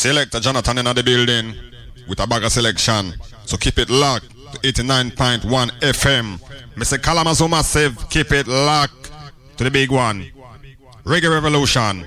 Selector Jonathon in the building with a bag of selection. So keep it locked to 89.1 FM. Mr. Kalamazoo Massive, keep it locked to the big one. Reggae Revolution.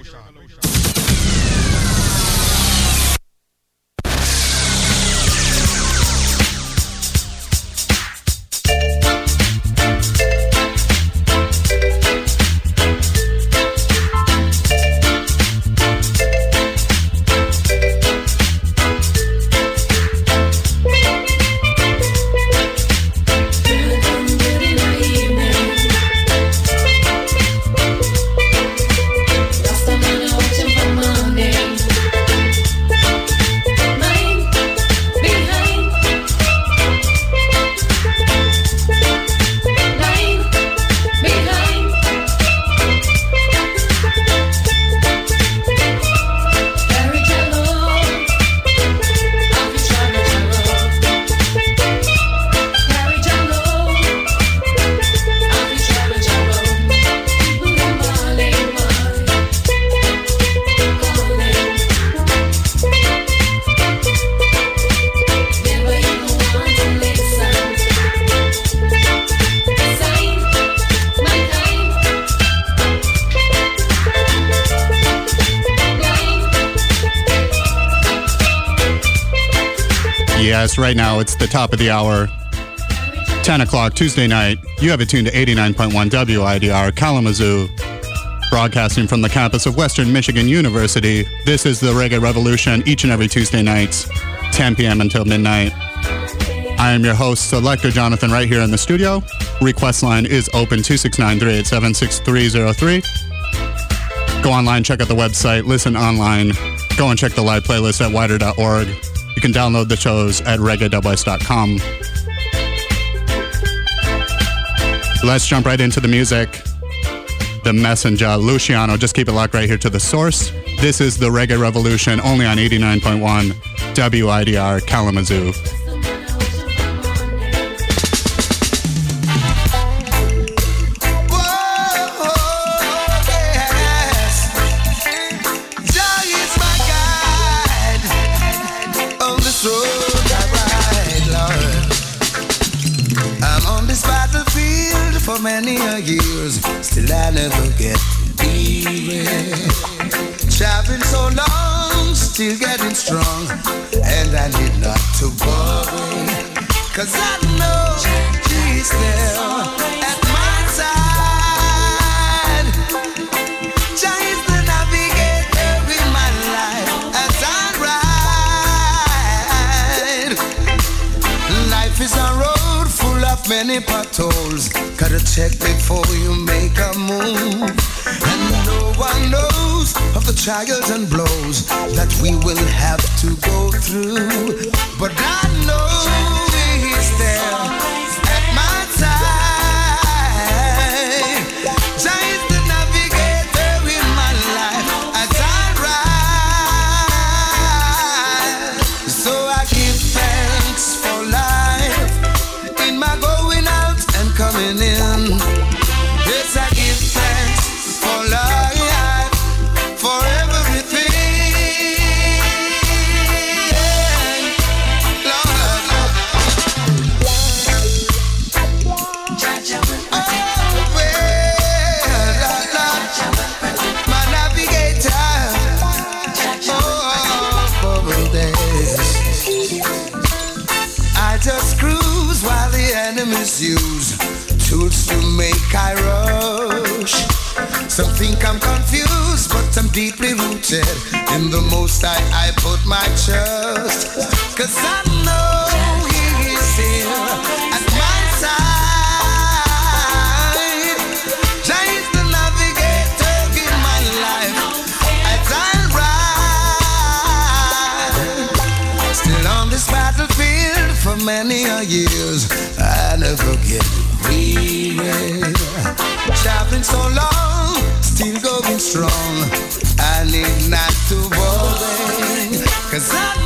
Top of the hour. 10 o'clock Tuesday night. You have it tuned to 89.1 WIDR Kalamazoo, broadcasting from the campus of Western Michigan University. This is the Reggae Revolution each and every Tuesday nights, 10 p.m. until midnight. I am your host, Selector Jonathon, right here in the studio. Request line is open 269-387-6303. Go online, check out the website, listen online, go and check the live playlist at widr.org. Can download the shows at reggae.west.com. Let's jump right into the music. The Messenger, Luciano. Just keep it locked right here to the source. This is the Reggae Revolution, only on 89.1 WIDR Kalamazoo. Think I'm confused, but I'm deeply rooted in the most I, I put my trust. Cause I know He is here at my side. Jah is the navigator in my life as I ride. Still on this battlefield for many a years, I never get weary. Traveling so long, still going strong. I need not to worry, cause I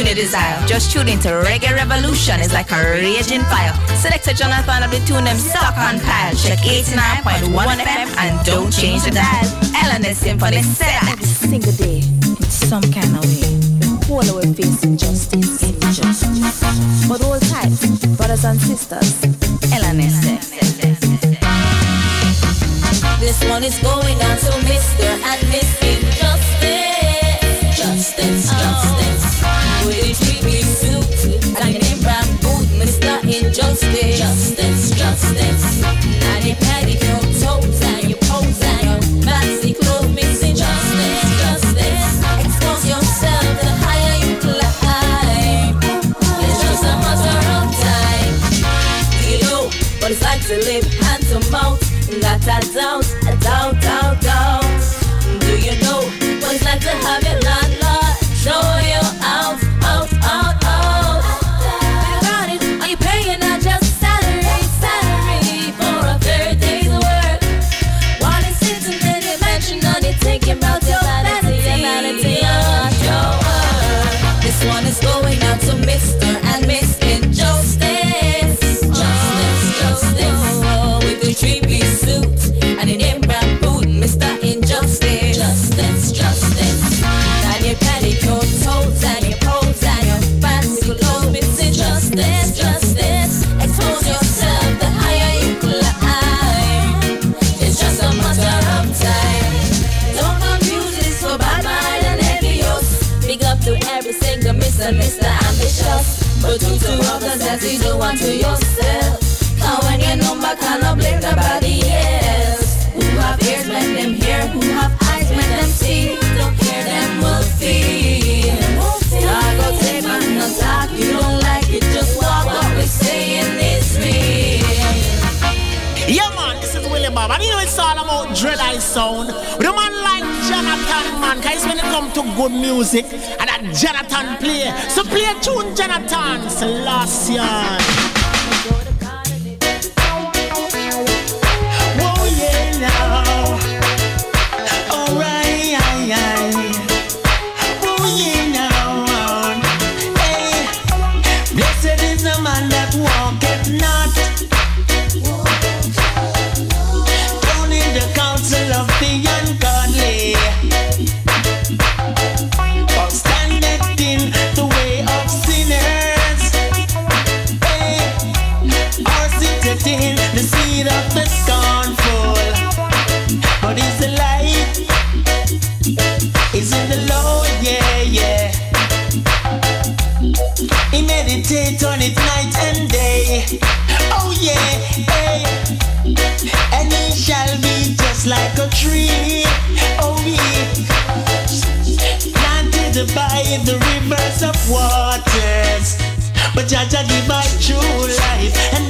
unit desire. Just tune into Reggae Revolution. It's like a raging fire. Select Selector Jonathon of the tune them stock on pile. Check 89.1 FM and don't change the dial. L&S Symfhoney said Every single day, in some kind of way, the whole of we're facing justice, injustice. But all types, brothers and sisters, Eleanor This money's going out to Mr. and Miss Injustice. Justice, justice suit brown boot, injustice. Justice, justice. Toes and and fancy clothes justice, justice. Yourself the higher you climb. A matter of time. You know what it's like to live hand to mouth. Not a doubt, a doubt, doubt, doubt. But you to others that is the one to yourself. Now when your number cannot blame nobody else. Who have ears, let them hear. Who have eyes, let them see. Don't care, them will feel. I go take my no talk. You don't like it, just walk. What we say in this real. Yeah, man, this is William Bob. I didn't know it's all about Dread Eye Sound. With a man like Jonathon man, guys when it come to good music and that Jonathon play. So play tune Jonathon Selassian. Oh yeah now. Of waters. But give my true life and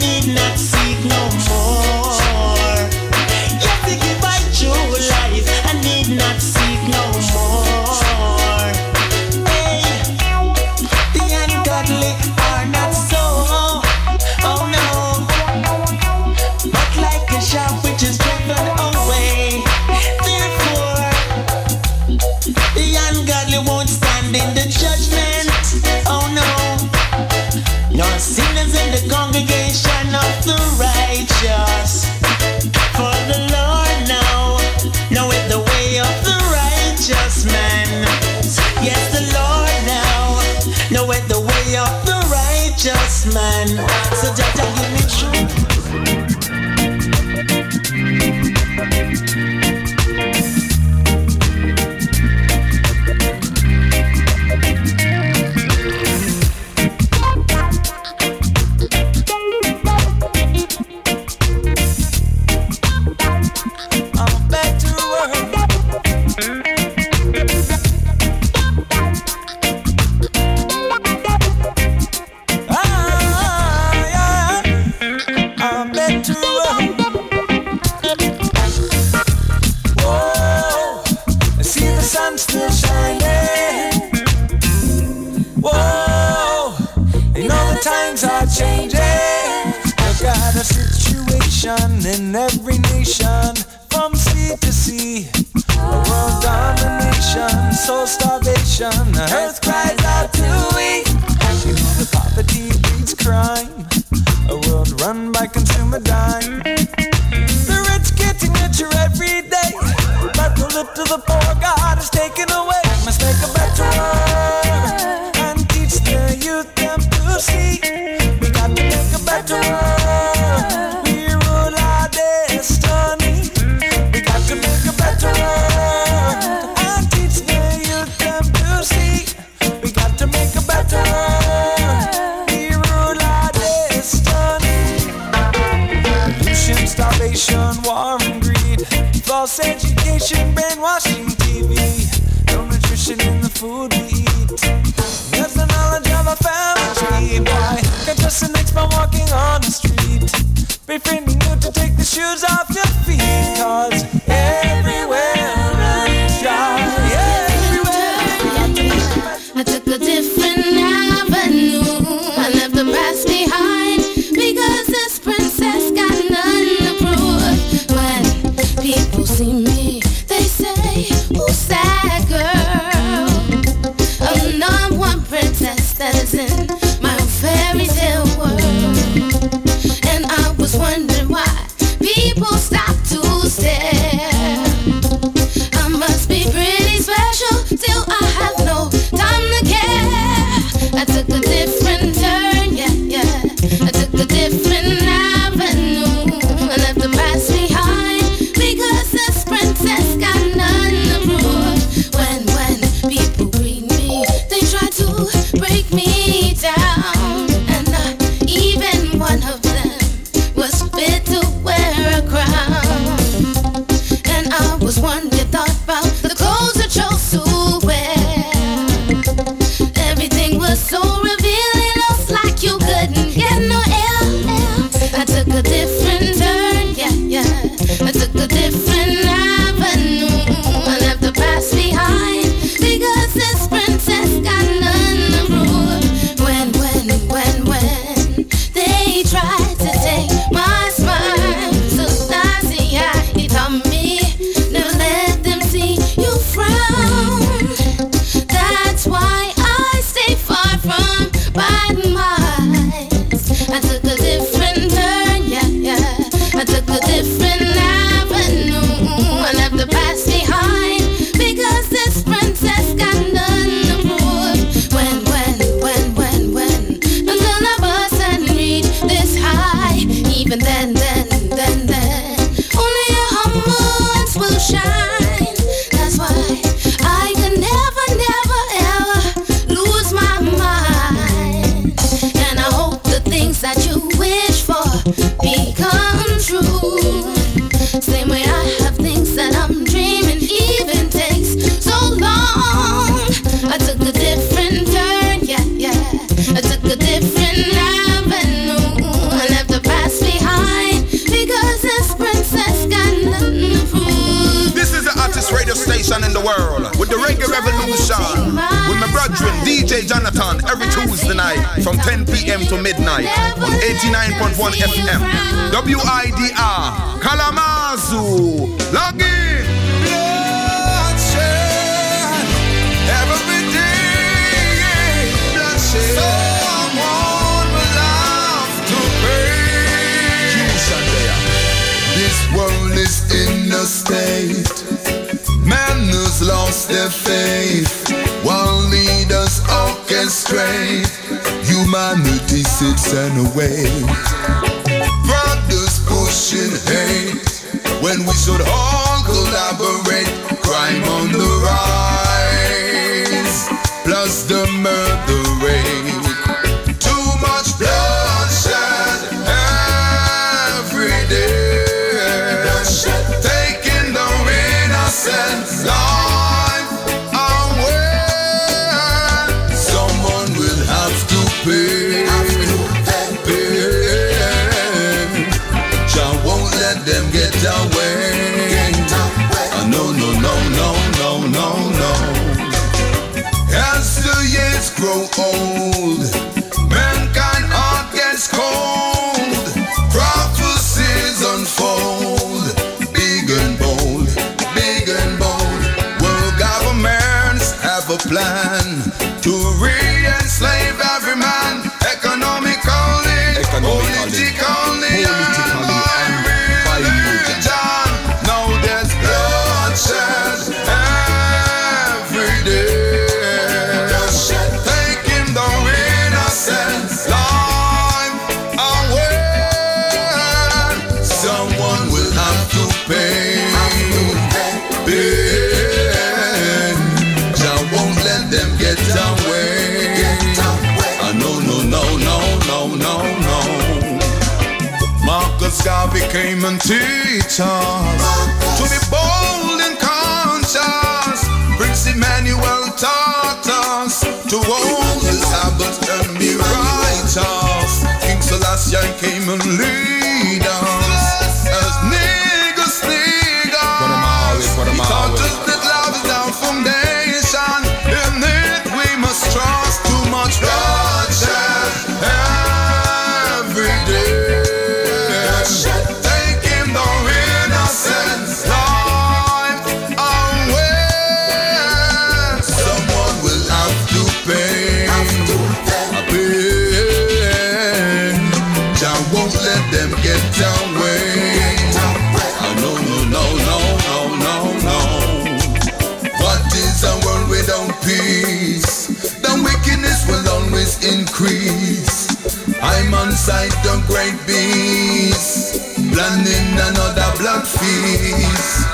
in another black feast.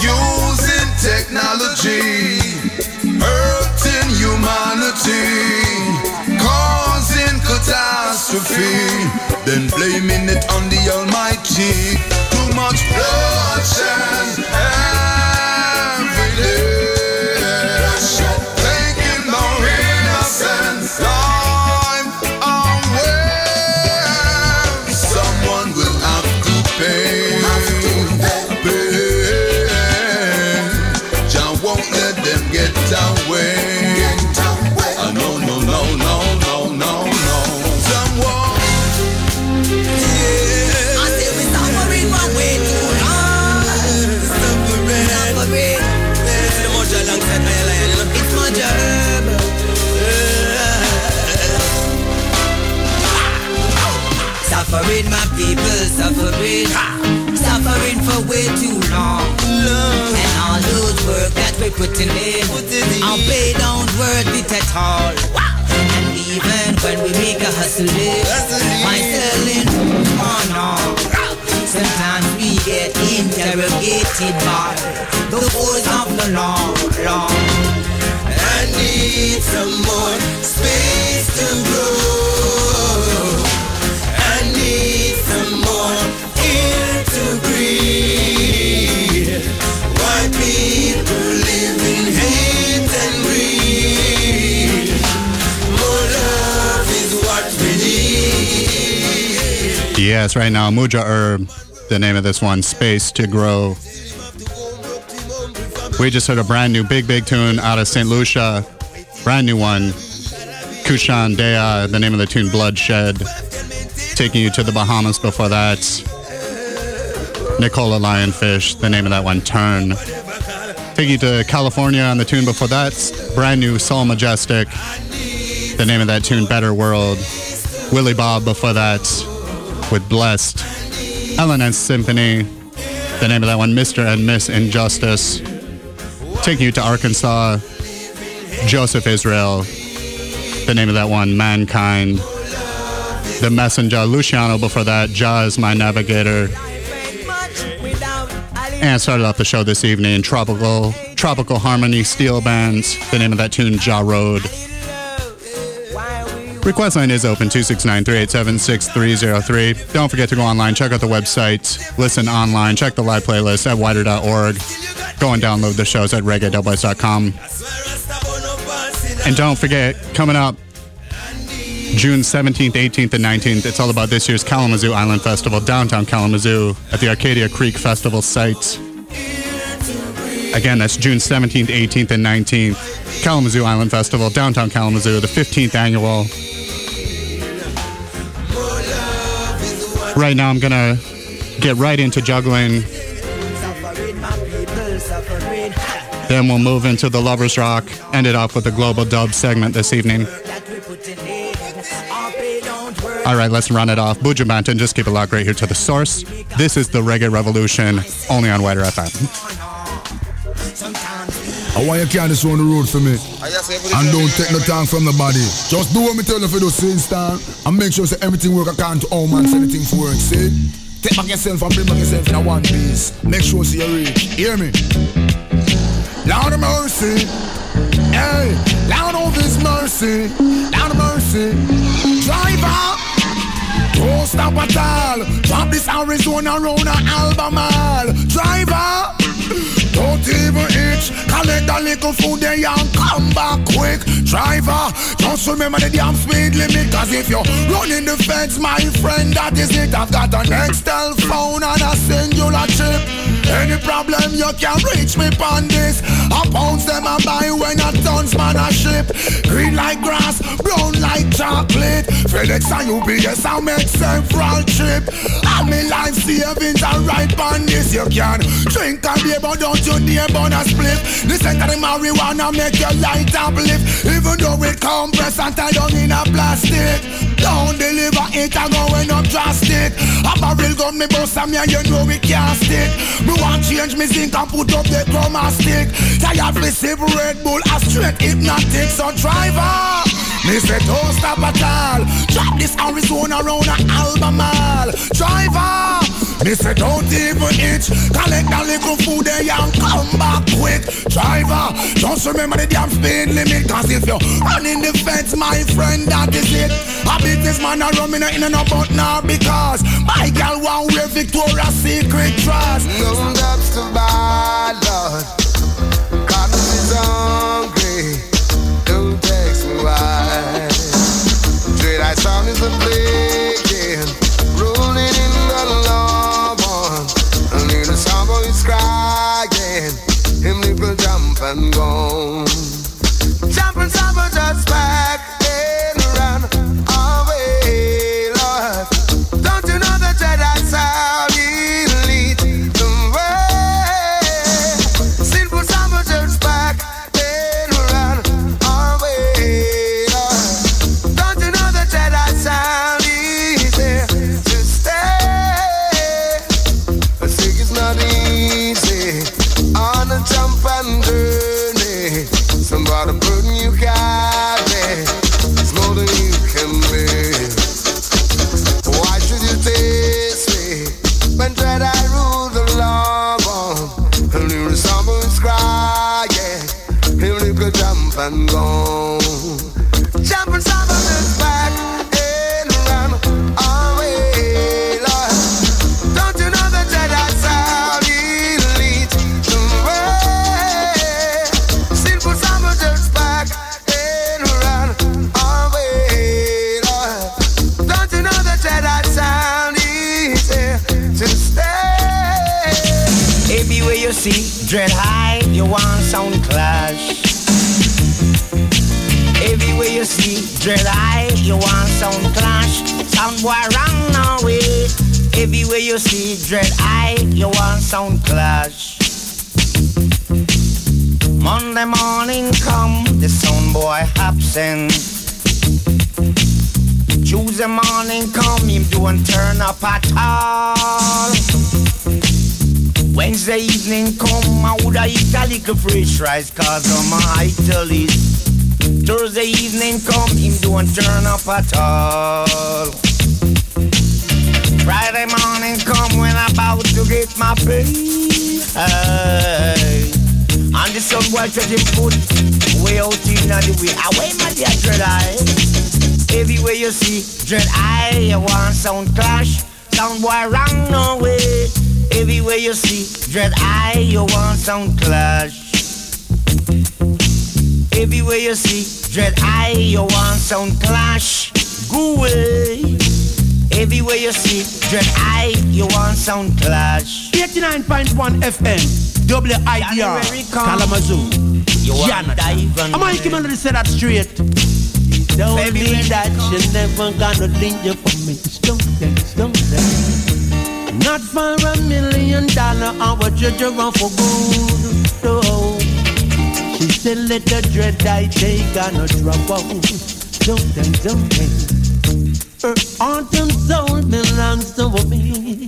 Using technology, hurting humanity, causing catastrophe, then blaming it on the Almighty. Too much bloodshed every day. Suffering, my people suffering. Suffering for way too long. And all those work that we're putting in, our pay don't worth it at all. And even when we make a hustle, my selling? on. no. Sometimes we get interrogated by the force of the law, law. I need some more space to grow. Yes, right now, Mujo Herb, the name of this one, Space to Grow. We just heard a brand new big, big tune out of St. Lucia. Brand new one. Qshan Deya', the name of the tune, Bloodshed. Taking you to the Bahamas before that. Nicola Lionfish, the name of that one, Turn. Taking you to California on the tune before that. Brand new Soul Majestic. The name of that tune, Better World. Willie Bob before that with Blessed. L&S Symfhoney. The name of that one, Mr. and Miss Injustice. Taking you to Arkansas. Joseph Israel. The name of that one, Mankind. The Messenger, Luciano before that, Jazz, My Navigator. And started off the show this evening, Tropical, Tropical Harmony Steel Bands. The name of that tune, Jah Road. Request line is open 269-387-6303. Don't forget to go online, check out the website, listen online, check the live playlist at widr.org. Go and download the shows at reggae.com. And don't forget, coming up June 17th, 18th, and 19th, it's all about this year's Kalamazoo Island Festival, downtown Kalamazoo, at the Arcadia Creek Festival site. Again, that's June 17th, 18th, and 19th. Kalamazoo Island Festival, downtown Kalamazoo, the 15th annual. Right now, I'm to get right into juggling. Then we'll move into the Lover's Rock, end it off with the Global Dub segment this evening. All right, let's run it off. Buju Banton, just keep it locked right here to the source. This is the Reggae Revolution, only on WIDR FM. I want you carry this on the road for me. And don't take no time from the body. Just do what me tell you for those scenes time. And make sure say everything work according to all man, anything for work. See? Take back yourself and bring back yourself in a one piece. Make sure see you read. Hear me? Lord of mercy. Hey, Lord of his mercy. Lord of mercy. Driver. Don't stop at all. Drop this Arizona around an Albemarle. Driver. Don't even itch. Collect a little food there and come back quick. Driver, just remember the damn speed limit. Cause if you're running the fence, my friend, that is it. I've got an Nextel phone and a Cingular chip. Any problem you can reach me on this. I pounds them I buy when a tons man a ship. Green like grass, brown like chocolate. Felix and UPS I make several trip. And me life savings are right on this. You can drink a beer but don't you dare burn a split. Listen to the marijuana make your light uplift. Even though it compress and tie down in a plastic. Don't deliver it and going up drastic. A barrel gun me bust and me and you know we can't stick. Me want change me zinc and put up the chroma stick. Tired sip Red Bull a straight hypnotic. So driver, me say don't stop at all. Drop this Arizona round a Albemarle. Driver, me say don't even itch. Collect a little food there and come back quick. Driver, just remember the damn speed limit. Cause if you're running the fence, my friend, that is it. Beat this man a in a in and about now because my gal want wear Victoria's Secret dress. Dubs to buy, Lord. Cotton is hungry. And in and gone. Jumping this back and run away, Lord. Don't you know the Jedi sound he leads the way? Sinful Sutherland's back and run away, Lord. Don't you know that Jedi sound easy to stay? Everywhere you see dread high, you want sound clash. Everywhere you see dread high, you want sound clash. Sound boy now wait. Everywhere you see dread high, you want sound clash. Monday morning come, the sound boy absent. Tuesday morning come, him don't turn up at all. Wednesday evening come, I woulda eat a little fresh rice cause I'm my Italy's. Thursday evening come, him don't turn up at all. Friday morning come when I'm about to get my pay. And the sun try him foot way out in the way. Away my dear dread eye. Everywhere you see dread eye, you want sound clash. Sound boy wrong no way. Everywhere you see dread eye, you want sound clash. Everywhere you see dread eye, you want sound clash. Go away. Everywhere you see dread eye, you want sound clash. 89.1 FM, WIDR, Kalamazoo. you Yana. I'm Mikey Melody said that straight. Don't mean baby, that you never gonna you for me. Don't dance, don't dance. Not for a million dollar, I would judge you run for good. No. Let the dread I take on a drop. Don't dance, don't. Her heart and soul belongs to me.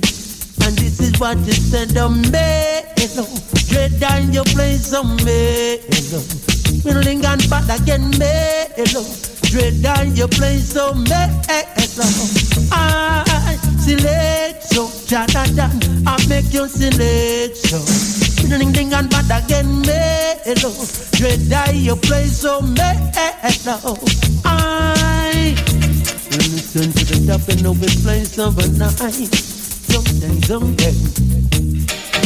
And this is what you said oh, to me. Dread on your place oh, on me. Willing and bad again, me. Dread on your place on me. I select so, Jadadan. I make you select so. Ding ding and bad again, me. Dread on your place on me. I listen to the top and over place of a night. Someday, someday.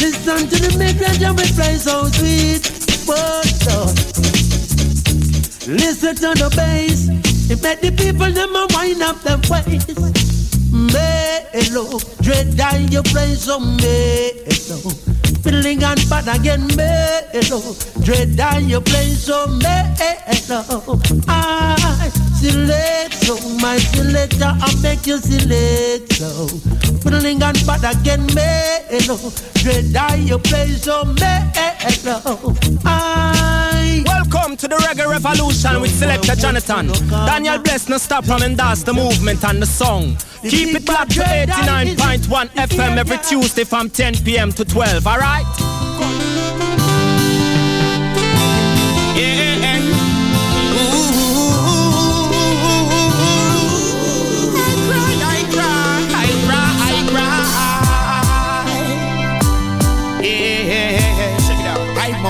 Listen to the mid-range and we play so sweet. But uh, listen to the bass. It make the people them a wind up their waist. Mellow, dread down your play so oh, mellow. Fiddling and bad again, mellow. Dread down your play so oh, mellow. I select so my selector, I make you select so. Fiddling and bad again, mellow. Dread down your play so oh, mellow. I Welcome to the Reggae Revolution with Selector Jonathon. Daniel Bless no stop from that's the movement and the song. Keep it locked to 89.1 FM every Tuesday from 10 p.m. to 12, alright? Yeah. Ooh. I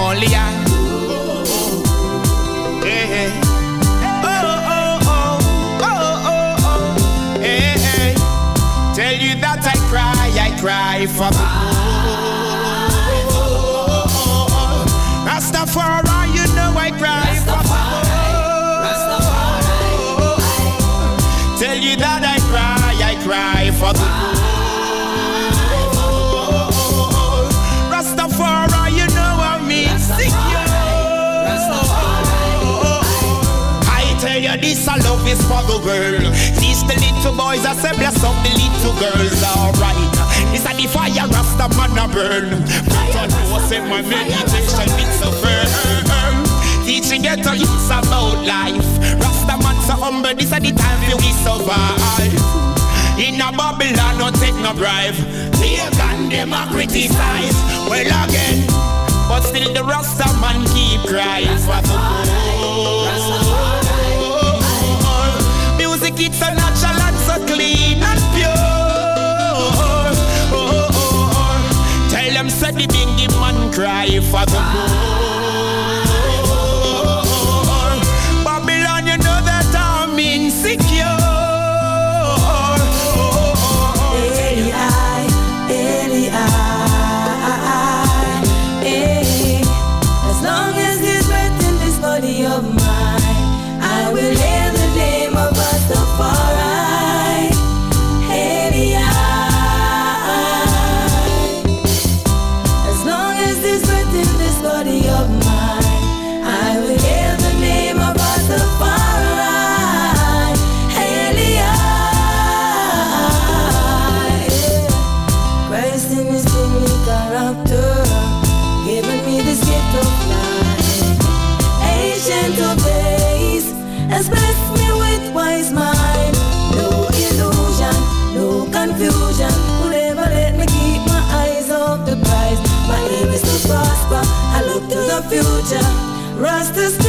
cry, Rastafari, you know I cry for Tell you that I cry, I cry for Rastafari, you know I mean. I tell you this, I love is for the world. Little boys, I say bless up the little girls, alright. This a the fire, Rasta man a burn. But I know, say my meditation, it's a firm. Teaching get to youths about life. Rasta man so humble, this a the time we survive. In a Babylon, no take no bribe. Pagan, them a criticize. Well again, but still the Rasta man keep crying for the poor. Music it's so Say the bingy man cry for the poor. Future. Rasta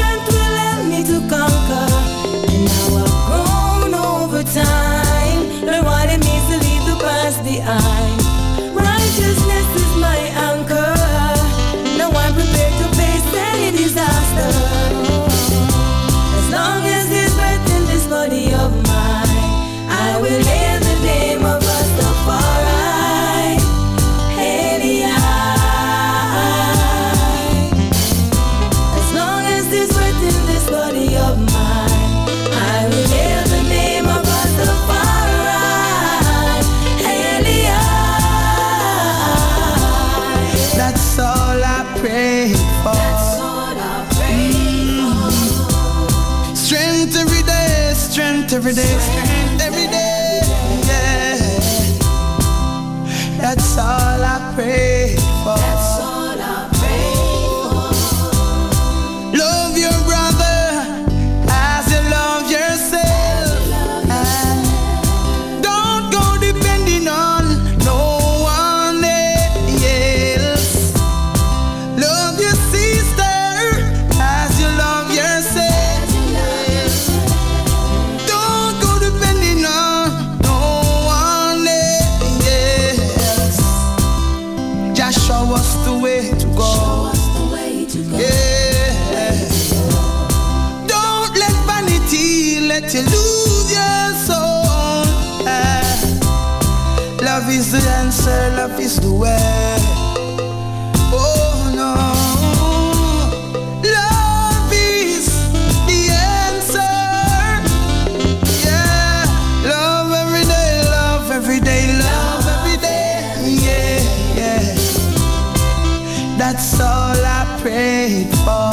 prayed for.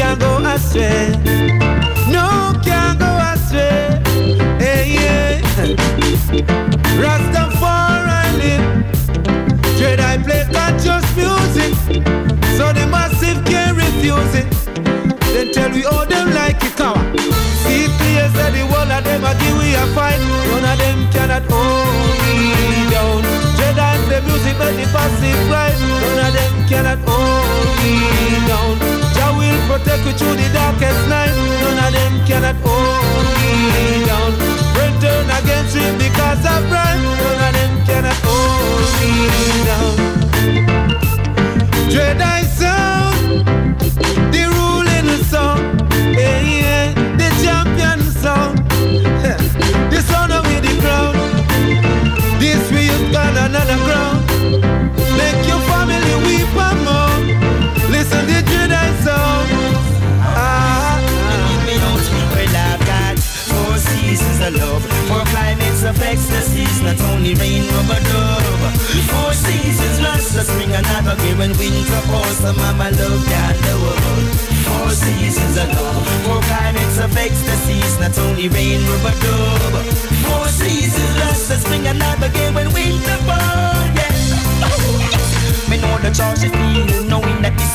Music, you through the darkest night. None of them cannot hold me down. Friend turn against me because of pride. None of them cannot hold me down. Jedi sound, the ruling sound, yeah, yeah, the champion sound, the sound of the crown. This we have got another ground. Of ecstasies, not only rain but dove. Four seasons, lots of spring and another when winter falls, so mama love down the world. Four seasons of love, four climates of ecstasies, not only rain but dove. Four seasons, lots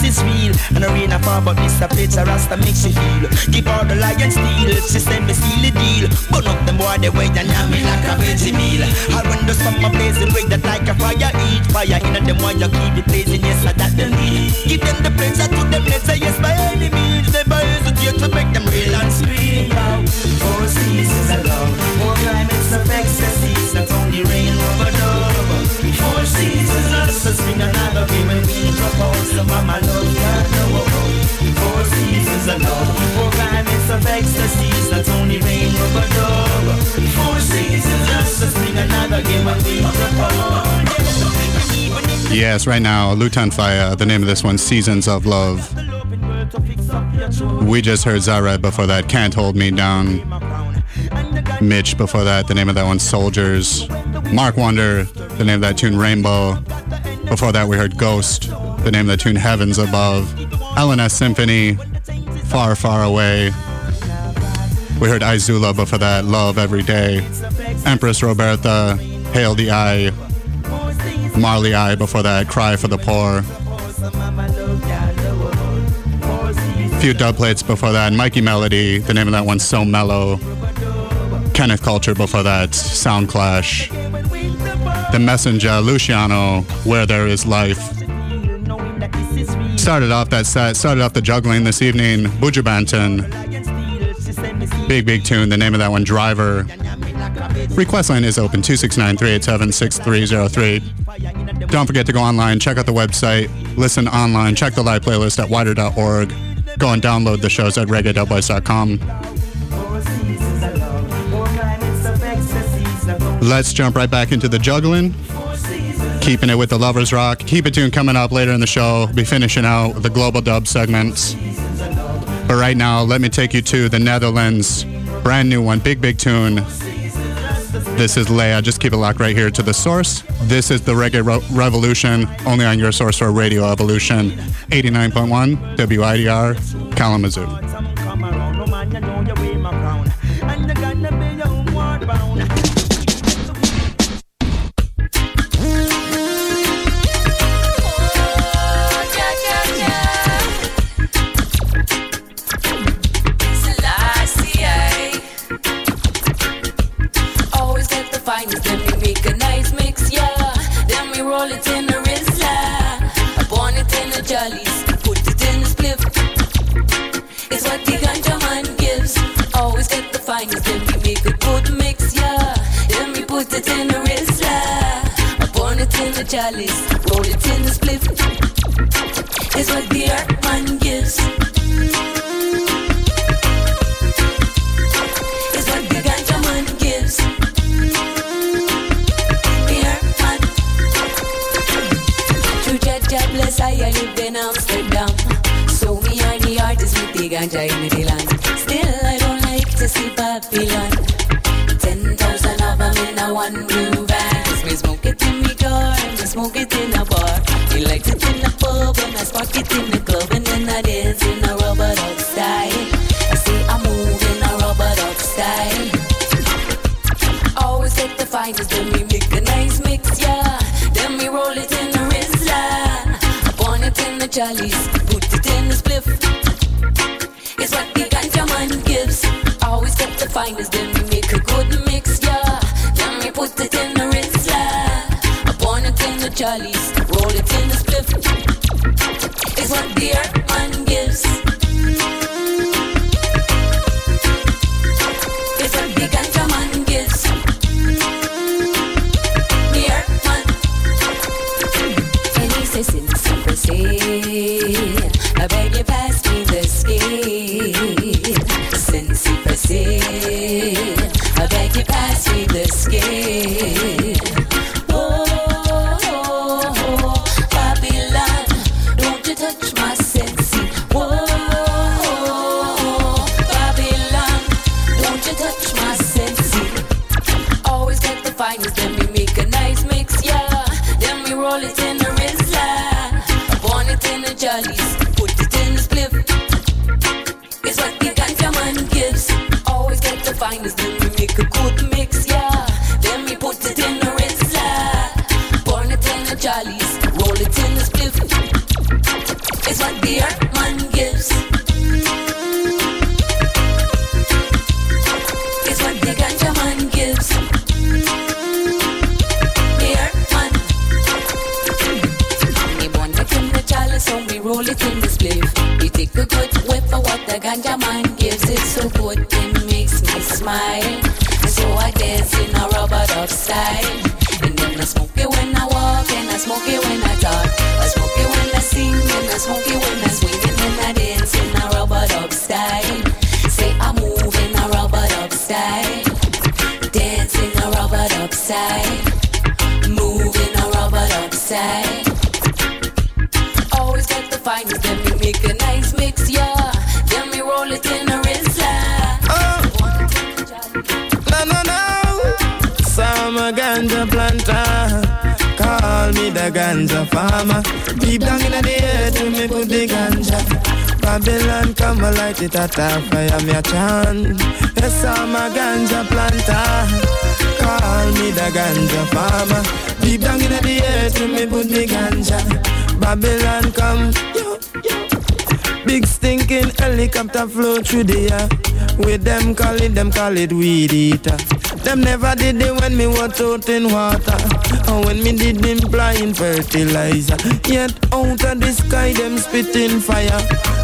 is real. And the rain a fall, but this a rasta makes you feel. Give all the lion steel, system me seal the deal. Burn up them boy the way and yam like a veggie meal. I when the summer blazing, break that like a fire, eat fire. In them one you keep it blazing, yes, I that the need. Give them the I to them, let's say yes by any means. Never hesitate to make them real and scream out. Four seasons of love, four climates of ecstasies, not only rain, dove. Four seasons, of spring Yes, right now, Lutan Fyah, the name of this one, Seasons of Love. We just heard Zareb before that, Can't Hold Me Down. Mitch before that, the name of that one, Soldiers. Mark Wonder, the name of that tune, Rainbow. Before that, we heard Ghost, the name of the tune, Heavens Above. L&S Symfhoney, Far, Far Away. We heard I Zula before that, Love Every Day. Empress Robertha, Hail the I. Marley I before that, Cry for the Poor. A Few dub plates before that, Mikey Melody, the name of that one, So Mellow. Kenneth Culture before that, Sound Clash. The Messenger, Luciano, Where There Is Life. Started off that set, started off the juggling this evening, Buju Banton. Big, big tune, the name of that one, Driver. Request line is open, 269-387-6303. Don't forget to go online, check out the website, listen online, check the live playlist at widr.org. Go and download the shows at reggae.com. Let's jump right back into the juggling. Keeping it with the Lovers Rock. Keep it tuned coming up later in the show. Be finishing out the Global Dub segments. But right now, let me take you to the Netherlands. Brand new one, big, big tune. This is Leah. Just keep it locked right here to the source. This is the Reggae Ro- Revolution, only on your source for Radio Evolution, 89.1 WIDR, Kalamazoo. Jollies, roll it in the spliff. It's what the earth man gives. It's what the ganja man gives. The earth man. True Jaja bless I I live in Amsterdam. So me are the artist with the ganja in the get then we make a nice mix, yeah. Then we roll it in the Rizla. Upon it in the chalice, put it in the spliff. It's what the ganja man gives. Always get the finest, then we make a good mix, yeah. Then we put it in the Rizla. Upon it in the chalice, roll it in the spliff. It's what the earth man gives. Ganja farmer. Deep down in the earth, me put the ganja. Babylon come and light it at a fire, me a chant. Yes, I'm a ganja planter. Call me the ganja farmer. Deep down in the earth, me put the ganja. Babylon come. Big stinking helicopter flow through the air. With them call it, them call it weed eater. Them never did it when me was out in water. And when me did them blind fertilizer. Yet out of the sky them spitting fire.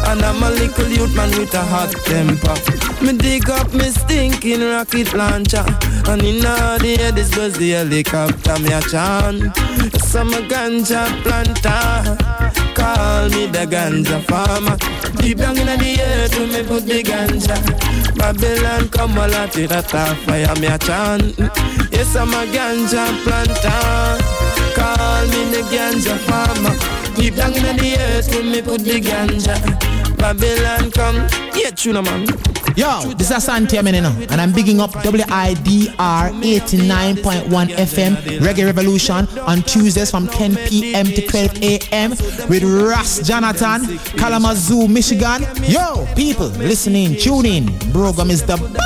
And I'm a little youth man with a hot temper. Me dig up me stinking rocket launcher. And in all the air this was the helicopter me a chant. Some ganja planter. Call me the ganja farmer. Deep down in the earth when me put the ganja. Babylon come a lot it at a fire me a chant. Yes I'm a ganja planter. Call me the ganja farmer. Deep down in the earth when me put the ganja. Babylon come. Yeah, tuna man. Yo, this is Asante Amenena, and I'm bigging up WIDR 89.1 FM Reggae Revolution on Tuesdays from 10 p.m. to 12 a.m. with Ross Jonathon, Kalamazoo, Michigan. Yo, people listening, tune in. Program is the bomb.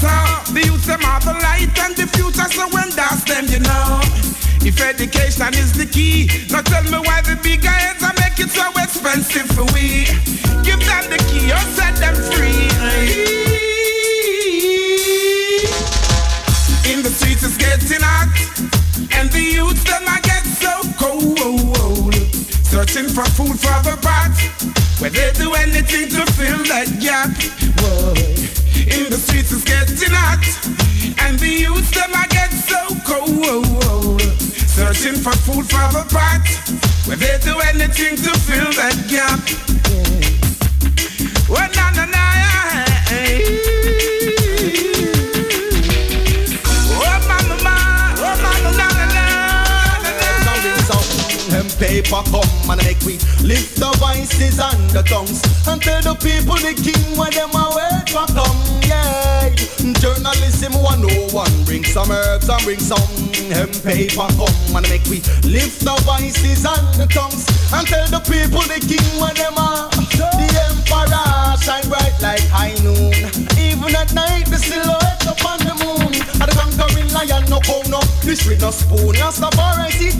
Sow. The youth them are the light and the future, so when that's them, you know. If education is the key, now tell me why the big heads are make it so expensive for we. Give them the key or set them free. In the streets it's getting hot, and the youths them I get so cold. Searching for food for the pot, where they do anything to fill that gap. Whoa. In the streets it's getting hot, and the youths them get so cold. Searching for food for the pot, where they do anything to fill that gap. Paper come and make we lift the voices and the tongues and tell the people the king when them a wait for come. Yeah, journalism 101 bring some herbs and bring some them paper come and make we lift the voices and the tongues and tell the people the king when them a the emperor shine bright like high noon. Even at night the silhouette lion no come no with no spoon.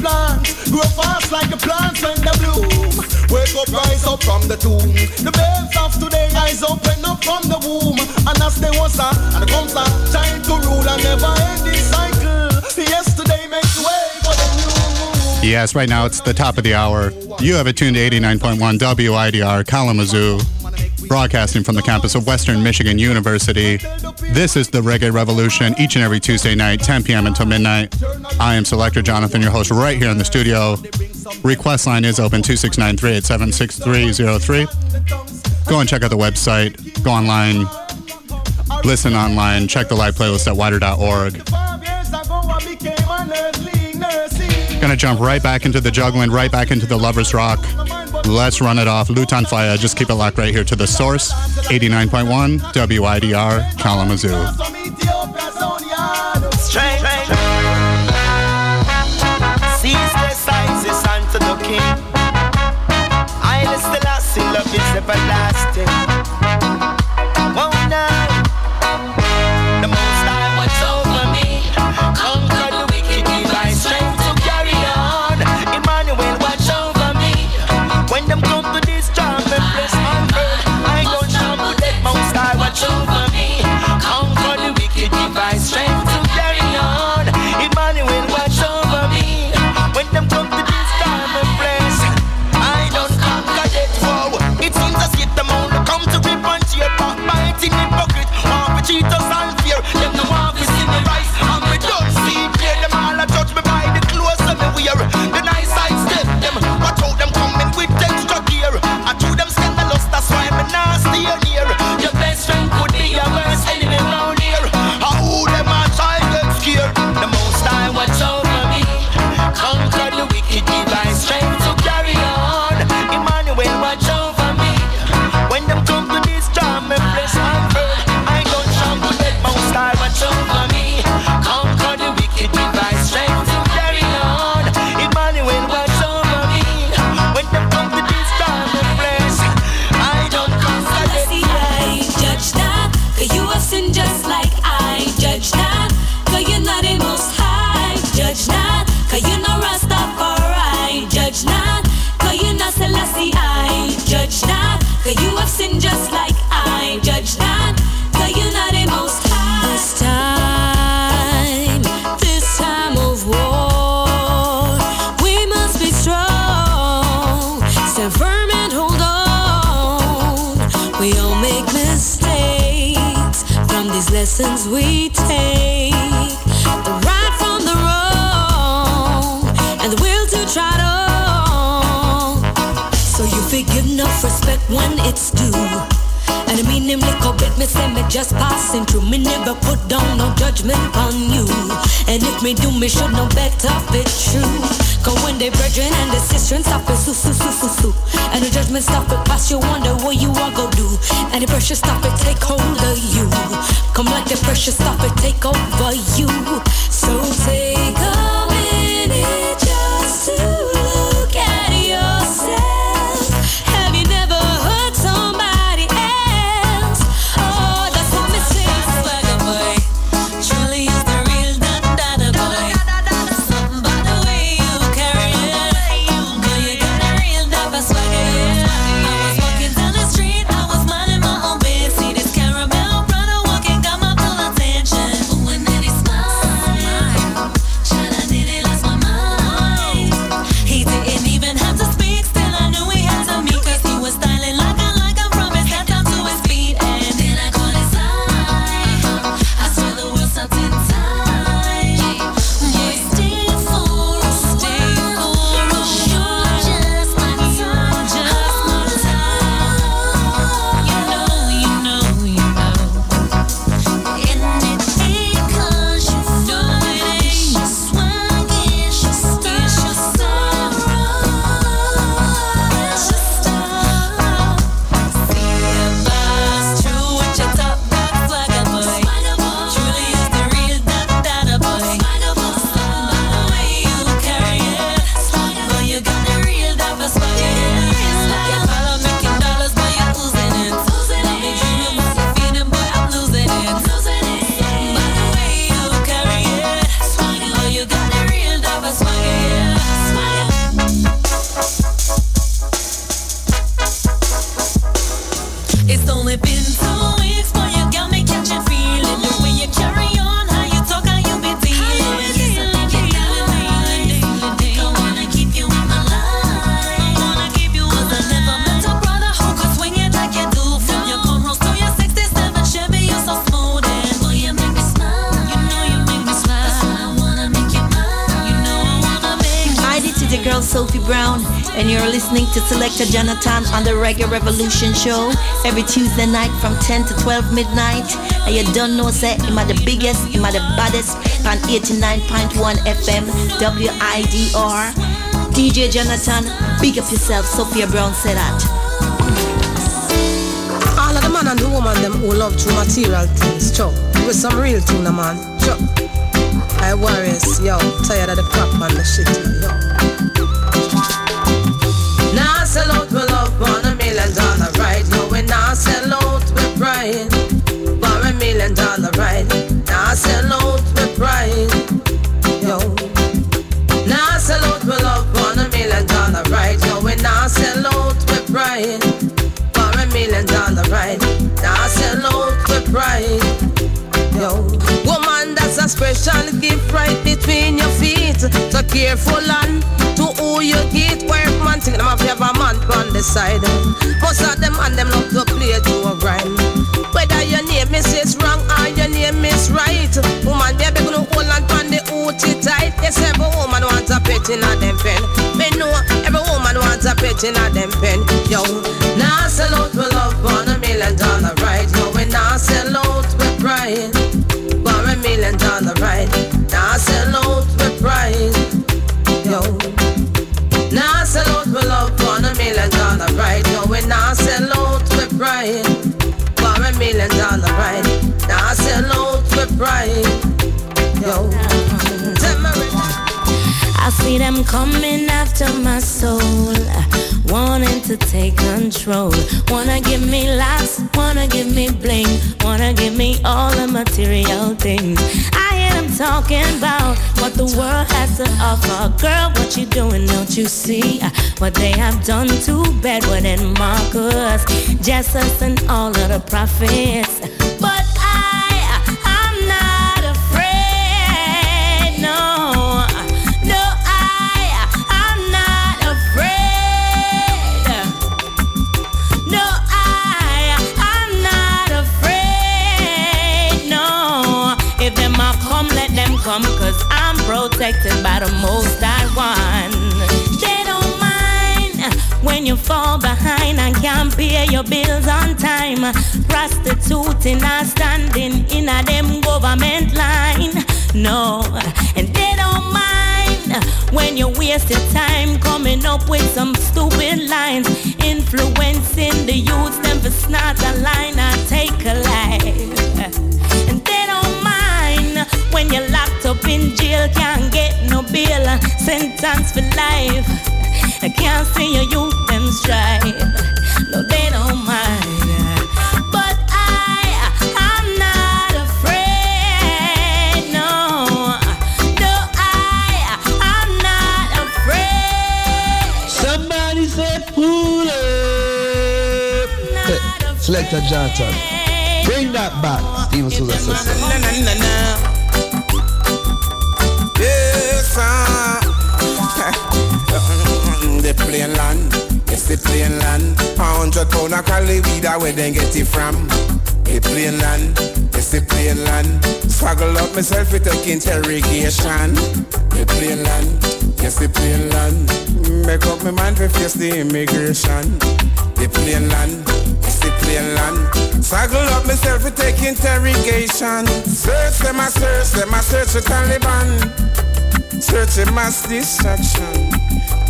Plants grow fast like the plants when they bloom. Wake up, rise up from the tomb. The babes of today eyes open up from the womb. And as they was a and comes a to rule and never ending cycle. Yesterday makes way for the new. Yes, right now it's the top of the hour. You have it tuned to 89.1 WIDR Kalamazoo, broadcasting from the campus of Western Michigan University. This is the Reggae Revolution each and every Tuesday night, 10 p.m. until midnight. I am Selector Jonathon, your host, right here in the studio. Request line is open 269-387-6303. Go and check out the website. Go online. Listen online. Check the live playlist at widr.org. Gonna jump right back into the juggling, right back into the Lover's Rock. Let's run it off. Lutan Fyah. Just keep it locked right here to the source. 89.1 WIDR Kalamazoo. When it's due. And I mean him up with me, say me just passing through. Me never put down no judgment on you. And if me do, me should know better, be true. Cause when they brethren and the sisters stop it, su su su su su. And the judgment stop it, pass you wonder what you are go do. And the pressure stop it, take hold of you. Come like the pressure stop it, take over you. So take Reggae Revolution Show every Tuesday night from 10 to 12 midnight. And you don't know, say, I'm the biggest, I'm the baddest on 89.1 FM, WIDR. DJ Jonathon, big up yourself, Sophia Brown said that. All of the man and the woman them who love true material things, Chuck. With some real the man. Chuck. I warriors, yo, tired of the crap and the shit, yo. Side. Most of them and them love to play to a grind. Whether your name is is wrong or your name is right. Woman, baby, gonna hold on on the ooty tight. Yes, every woman wants a pet in a them pen. Me know every woman wants a pet in a them pen. Yo, see them coming after my soul, wanting to take control. Wanna give me laughs, wanna give me bling, wanna give me all the material things. I hear them talking about what the world has to offer. Girl, what you doing? Don't you see what they have done to Bedouin and Marcus, Jesus, and all of the prophets? Protected by the most I want. They don't mind when you fall behind and can't pay your bills on time. Prostituting or standing in a them government line. No, and they don't mind when you wasted time coming up with some stupid lines, influencing the youth them for snort a line or take a life. And when you're locked up in jail, can't get no bail, sentence for life. I can't see your youth them strive. No, they don't mind. But I, I'm not afraid. No, no, I, I'm not afraid. Somebody said pull up. Hey, Selector Johnson. Bring that back. Steven Souza says. The plain land, it's the plain land. A hundred pound of cali weed, where they get it from? The plain land, it's the plain land. Swaggle up myself with a interrogation. The plain land, yes the plain land. Make up my mind to face the immigration. The plain land, yes the plain land. Swaggle up myself to take interrogation. Search them, I search them, I search for Taliban. Searching mass distraction.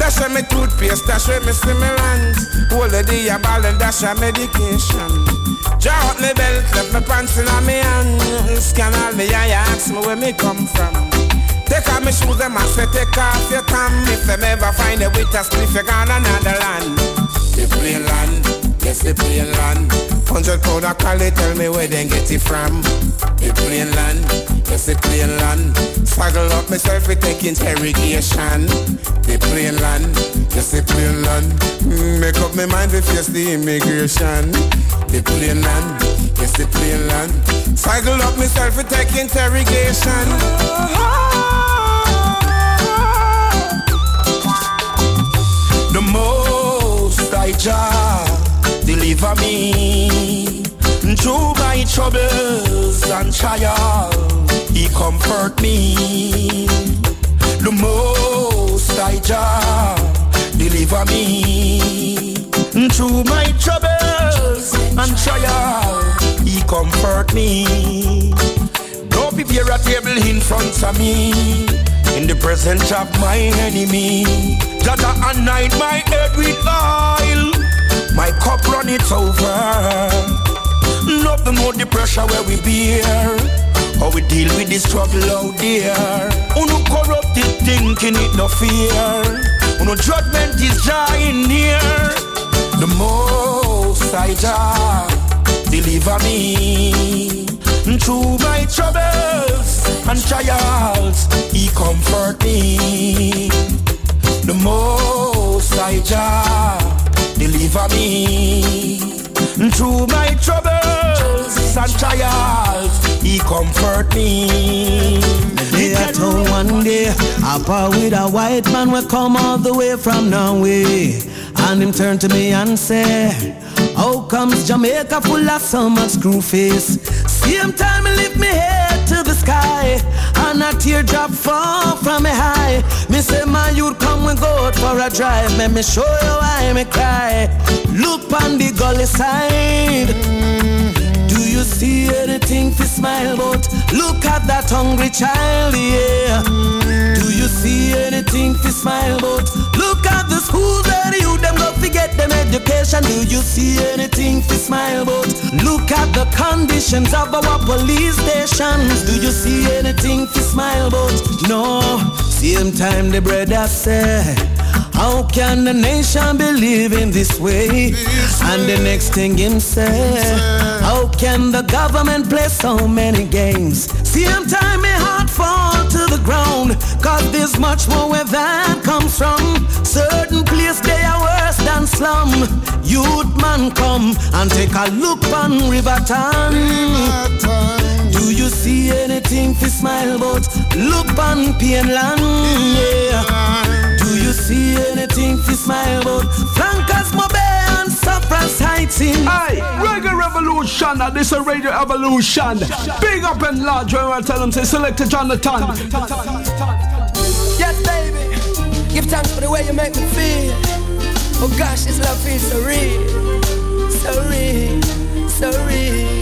Dash me toothpaste, dash me stimulant. Hold the day ball and dash a medication. Draw up me belt, left me pants in a me hand. Scan all me eye, ask me where me come from. Take off me shoes, them I say take off your tam. If them ever find a with a spliff, you gone another land. The plain land, yes the plain land. Hundred pound of cali, tell me where they get it from. The plain land, yes the plain land. Swaggle up myself, we take interrogation. The plain land, yes the plain land. Mm, Make up my mind, we face the immigration. The plain land, yes the plain land. Swaggle up myself, we take interrogation. The most I Jah deliver me through my troubles and trials. He comfort me. The most I Jah deliver me through my troubles and trials. He comfort me. Don't prepare a table in front of me in the presence of my enemy. Jada anoint my head with oil. My cup run it over. Nothing more the pressure where we bear. How we deal with the struggle out there. Corrupted thinking it no fear. Uno judgment is drawing near. The most I Jah deliver me through my troubles and trials. He comfort me. The most I Jah deliver me through my troubles and trials. He comfort me. Are told one day, Appa with a white man will come all the way from Norway. And him turn to me and say, How comes Jamaica full of so much screw face? Same time he lift me head to the sky And a teardrop fall from me high Me say my youth come we go out for a drive Let me show you why me cry Look on the gully side see anything to smile about? Look at that hungry child, yeah Do you see anything to smile about? Look at the schools where the youth them go forget them education Do you see anything to smile about? Look at the conditions of our police stations Do you see anything to smile about? No, same time the brother say how can the nation be living this way? And the next thing him say, how can the government play so many games? Same time my heart fall to the ground, cause there's much more where that comes from. Certain place they are worse than slum. Youth man come and take a look on Riverton. Do you see anything to smile about? Look on Pienland, yeah. Do you see anything to smile about? Flankers Mobile. and Safra Cross heights in. Hey, Reggae Revolution, and this is a Radio Evolution. Big up and large when I tell them, say, select a Jonathon. Yes, baby. Give thanks for the way you make me feel. Oh gosh, this love feels so real. So real. So real.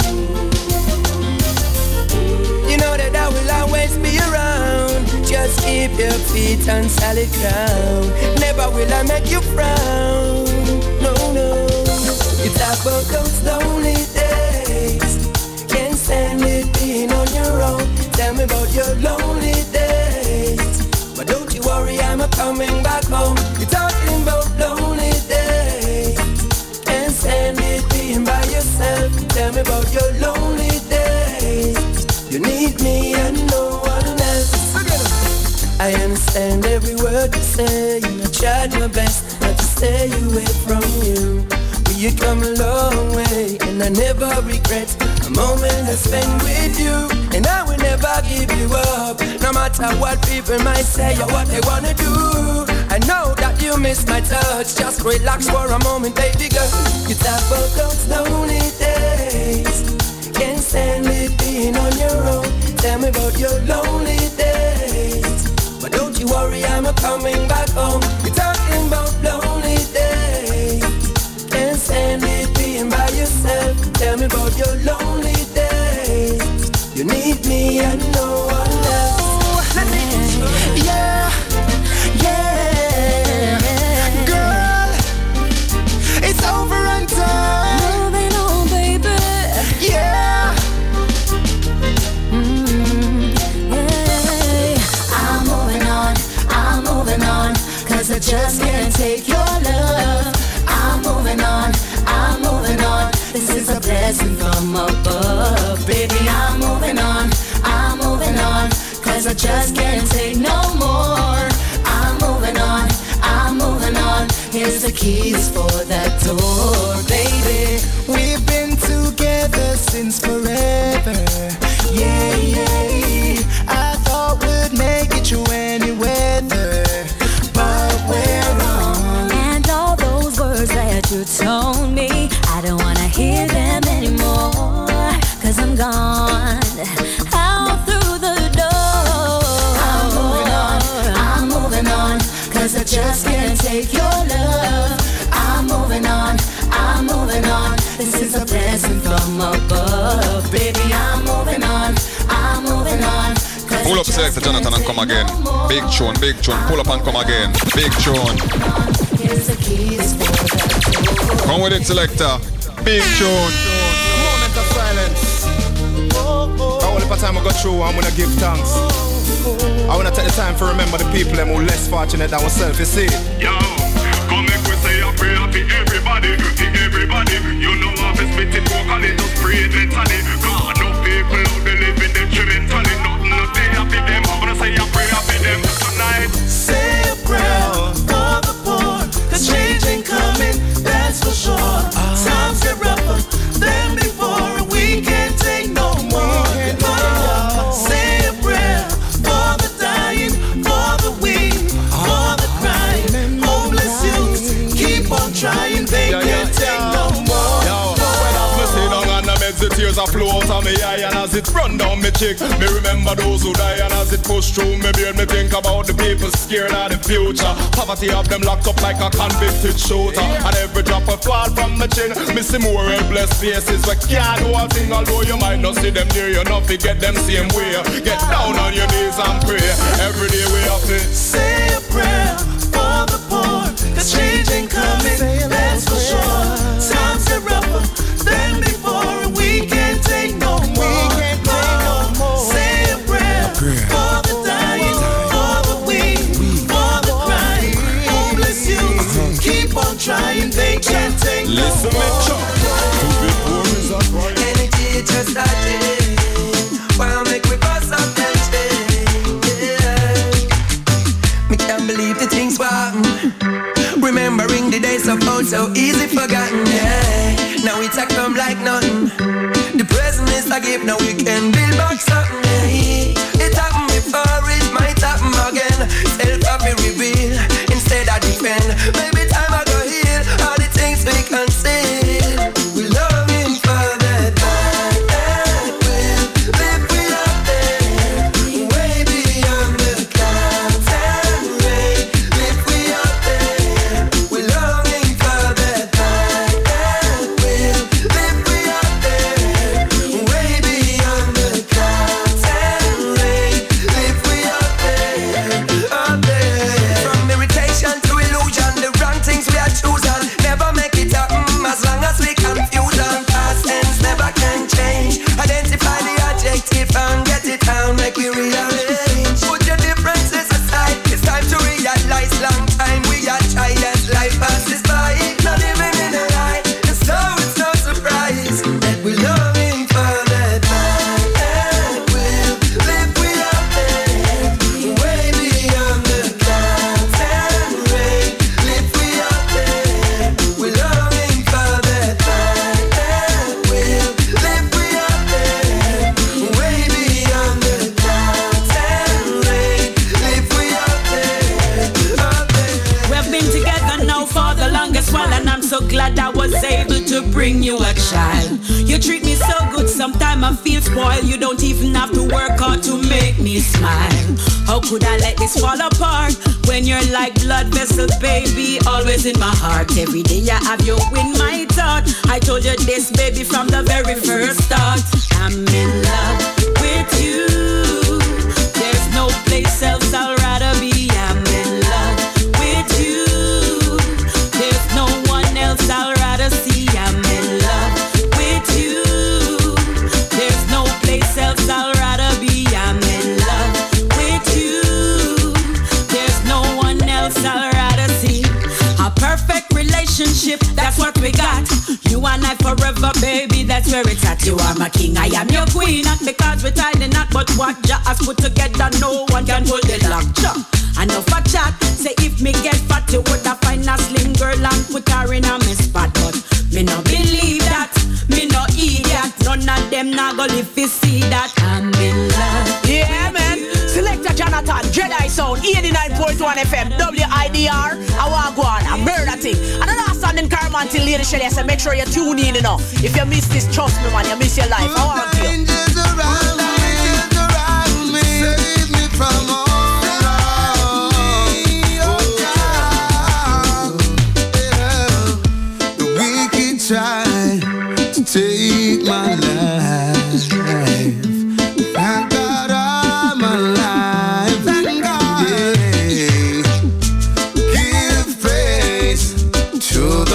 You know that I will always be around. Just keep your feet on solid ground. Never will I make you frown. No, no. You talk about those lonely days. Can't stand it being on your own. Tell me about your lonely days. Word you say. I tried my best not to stay away from you. But you come a long way, and I never regret a moment I spent with you. And I will never give you up, no matter what people might say or what they wanna do. I know that you miss my touch. Just relax for a moment, baby girl. You talk about those lonely days. Can't stand it being on your own. Tell me about your lonely days. But don't you worry, I'm a coming back home. You're talking about lonely days. Can't stand it being by yourself. Tell me about your lonely days. You need me and no one else. Yeah, yeah. This is a blessing from above. Baby, I'm moving on, I'm moving on, cause I just can't take no more. I'm moving on, I'm moving on, here's the keys for that door, baby. We've been together since forever. Cause I just can't take your love. I'm moving on, I'm moving on. This is a blessing from above. Baby, I'm moving on, I'm moving on. Pull up selector Jonathon and come again. Big tune, big tune. Pull up and come again. Big tune. Here's the keys for that door. Come with it, selector. Big tune. Moment of silence. All the time I got through, I'm gonna give thanks. I wanna take the time to remember the people them who less fortunate than myself, you see. Yo, come make we say a prayer for everybody, for everybody. You know how to spit it vocally, just pray it mentally. God, no people out there living detrimentally. Nothing to say happy them, I wanna say a prayer for them tonight. Say a prayer for the poor, cause change ain't coming, that's for sure. Ah. Times get flow out of me eye And as it run down me cheek, me remember those who die And as it push through me beard, me think about the people scared of the future. Poverty have them locked up like a convicted shooter. And every drop of fall from my chin, me see more helpless faces. We can't do a thing, although you might not see them near you Enough to get them same way. Get down on your knees and pray. Every day we have to Say a prayer for the poor, The change ain't coming, Now come like nothing. The present is a gift, now we can build back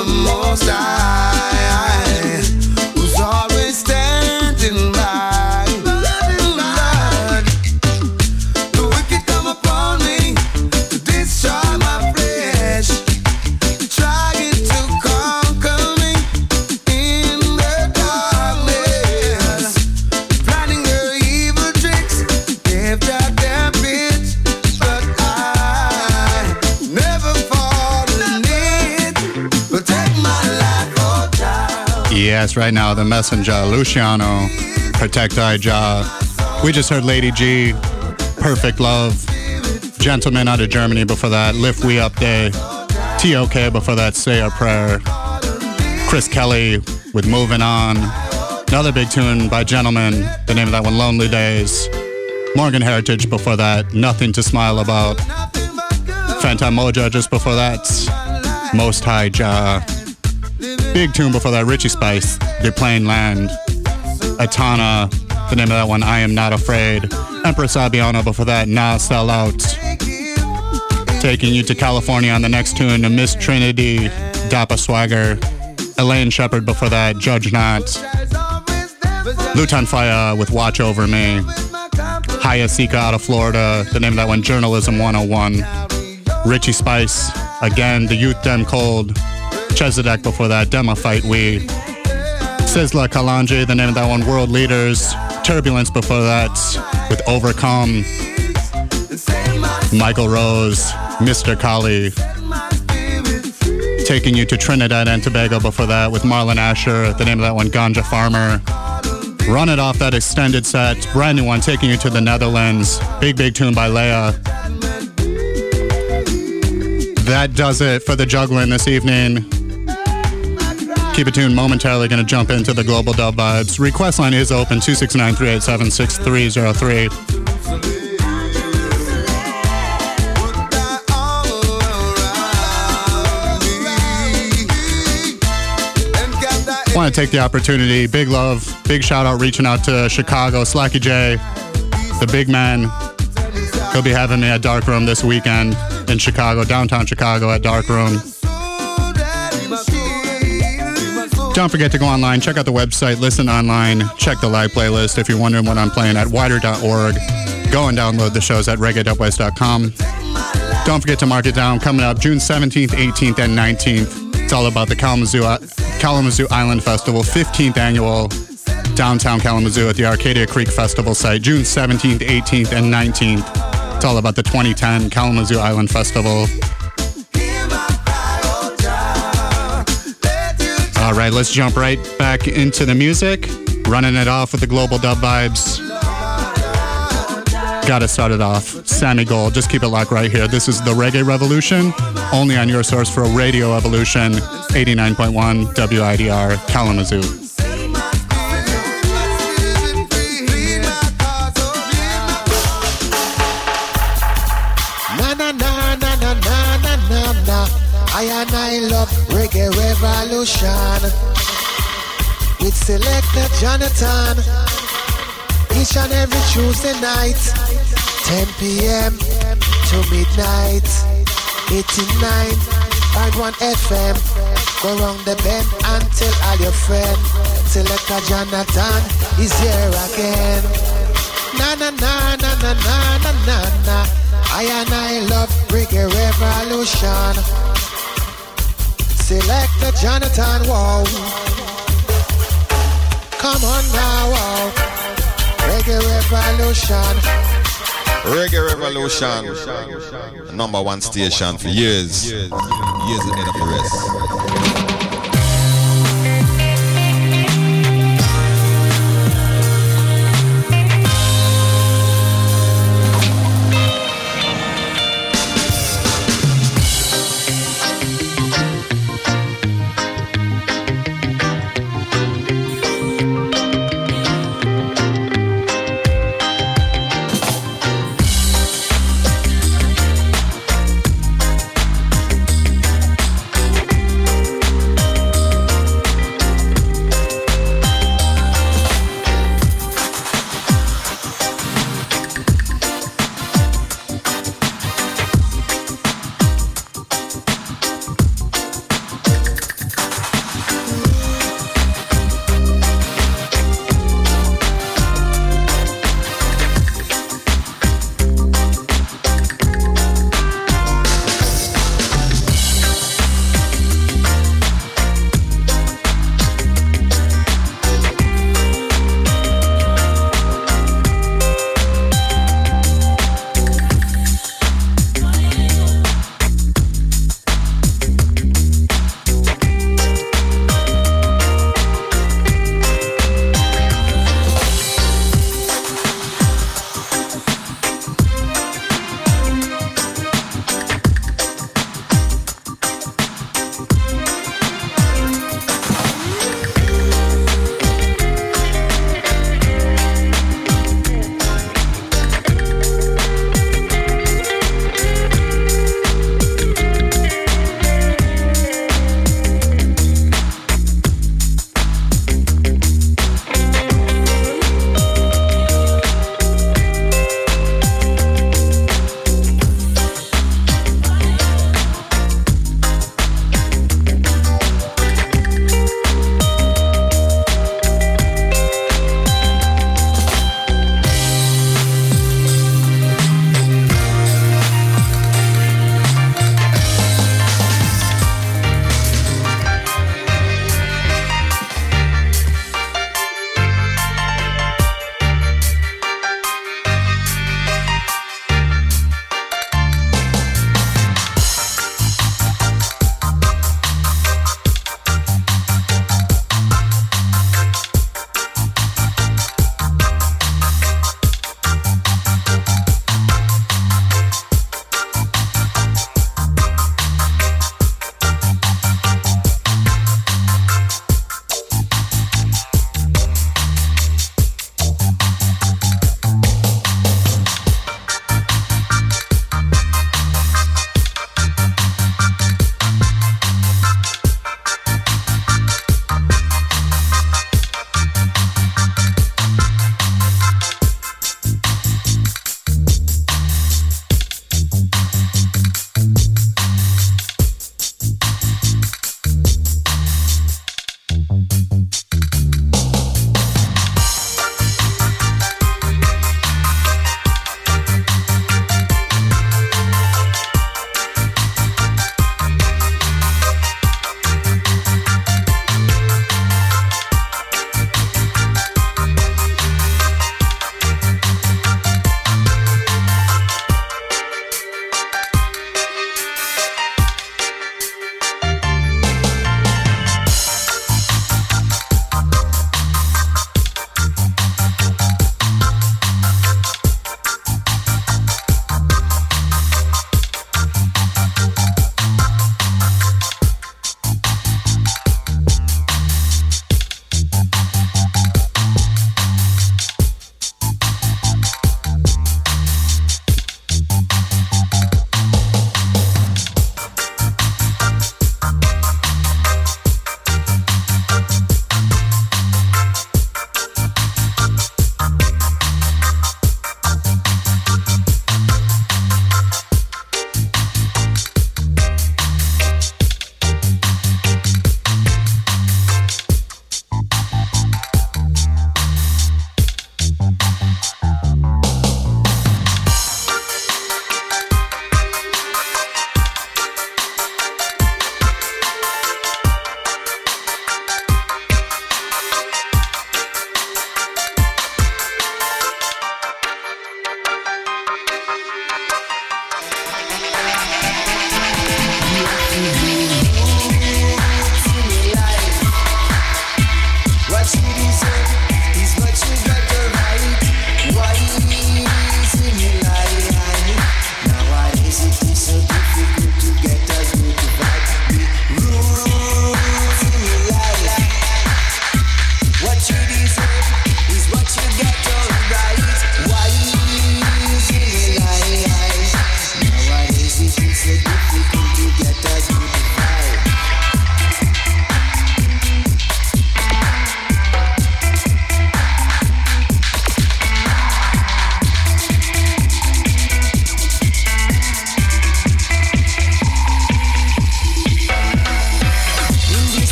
the Most High, right now, the messenger, Luciano, Protect Thy Jaw. We just heard Lady G, Perfect Love, Gentleman out of Germany before that, Lift We Up Day, TOK before that, Say a Prayer, Chris Kelly with Moving On, another big tune by Gentleman, the name of that one, Lonely Days, Morgan Heritage before that, Nothing to Smile About, Fantan Mojah just before that, Most High Jah. Big tune before that, Richie Spice, The Plain Land. Atana, the name of that one, I Am Not Afraid. Empress Abiano before that, Nah Sell Out. Taking you to California on the next tune, to Miss Trinity, Dappa Swagger. Elaine Shepherd before that, Judge Not. Lutan Fyah with Watch Over Me. Highah Seekah out of Florida, the name of that one, Journalism 101. Richie Spice, again, The Youth Dem Cold. Chezidek before that, Dem A Fight We. Sizzla Kalonji, the name of that one, World Leaders. Turbulence before that, with Overcome. Mykal Rose, Mr. Collie. Taking you to Trinidad and Tobago before that, with Marlon Asher, the name of that one, Ganja Farmer. Run it off that extended set, brand new one, taking you to the Netherlands. Big, big tune by Leah. That does it for the juggling this evening. Keep it tuned momentarily. Going to jump into the global dub vibes. Request line is open 269 387 6303. Want to take the opportunity. Big love, big shout out reaching out to Chicago, Slacky J, the big man. He'll be having me at Dark Room this weekend in Chicago, downtown Chicago at Dark Room. Don't forget to go online, check out the website, listen online, check the live playlist if you're wondering what I'm playing at widr.org. Go and download the shows at reggae.west.com. Don't forget to mark it down. Coming up June 17th, 18th, and 19th. It's all about the Kalamazoo, Kalamazoo Island Festival, 15th annual downtown Kalamazoo at the Arcadia Creek Festival site, June 17th, 18th, and 19th. It's all about the 2010 Kalamazoo Island Festival. All right, let's jump right back into the music, running it off with the global dub vibes. Gotta start it off. Sammy Gold, just keep it locked right here. This is the Reggae Revolution, only on your source for a Radio Evolution, 89.1 WIDR Kalamazoo. make revolution with Selector Jonathon. Each and every Tuesday night, 10 p.m. to midnight, 89.1 FM. Go round the bend and tell all your friends. Selector Jonathon is here again. Na na na na na na na na. I and I love reggae revolution. Selector Jonathon, wow. Come on now, wow. Reggae revolution. Reggae Revolution, number one station for years. Years ahead of the rest.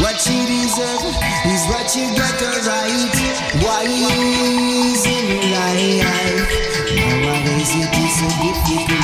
What you deserve is what you get alright. Why is in life? Nowadays it is so difficult.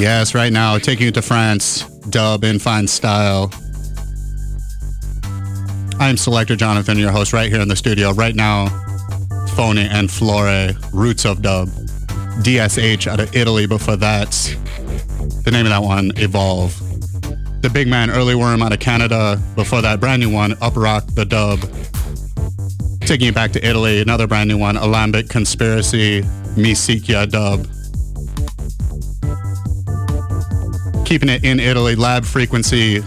Yes, right now, taking you to France, dub in fine style. I'm Selector Jonathon, your host, right here in the studio. Right now, Phony and Flore, Roots of Dub. DSH out of Italy before that. The name of that one, Evolve. The Big Man, Early Worm out of Canada. Before that, brand new one, Up Rock the Dub. Taking you back to Italy, another brand new one, Alambic Conspiracy, Misikia Dub. Keeping it in Italy, Lab Frequency,